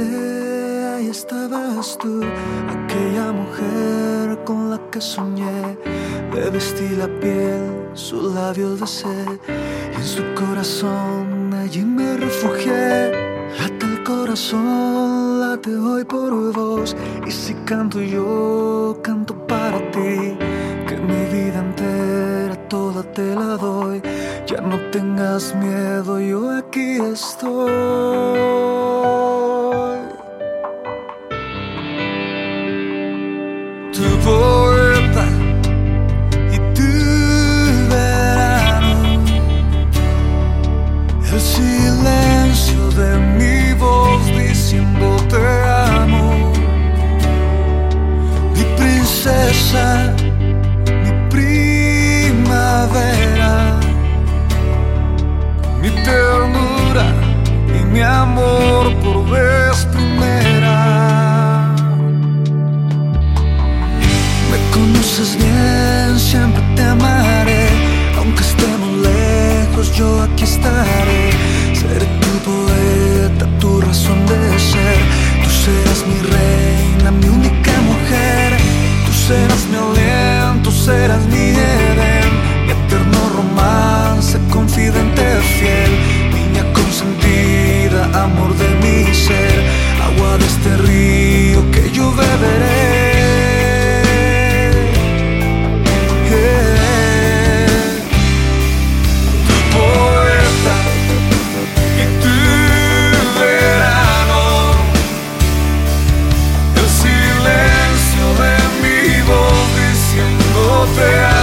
ahí estabas tú, aquella mujer con la que soñé. Le vestí la piel, su labio sed y en su corazón allí me refugié. Late el corazón, late hoy por vos, y si canto yo, canto para ti, que mi vida entera toda te la doy. Ya no tengas miedo, yo aquí estoy. Tu poeta y tu verano. El silencio de mi voz diciendo te amo. Mi princesa, siempre te amaré. Aunque estemos lejos, yo aquí estaré. Seré tu poeta, tu razón de ser. Tú serás mi reina, mi única mujer. Tú serás mi aliento, serás mi Edén. Mi eterno romance, confidente fiel. Niña consentida, amor de mi ser. offer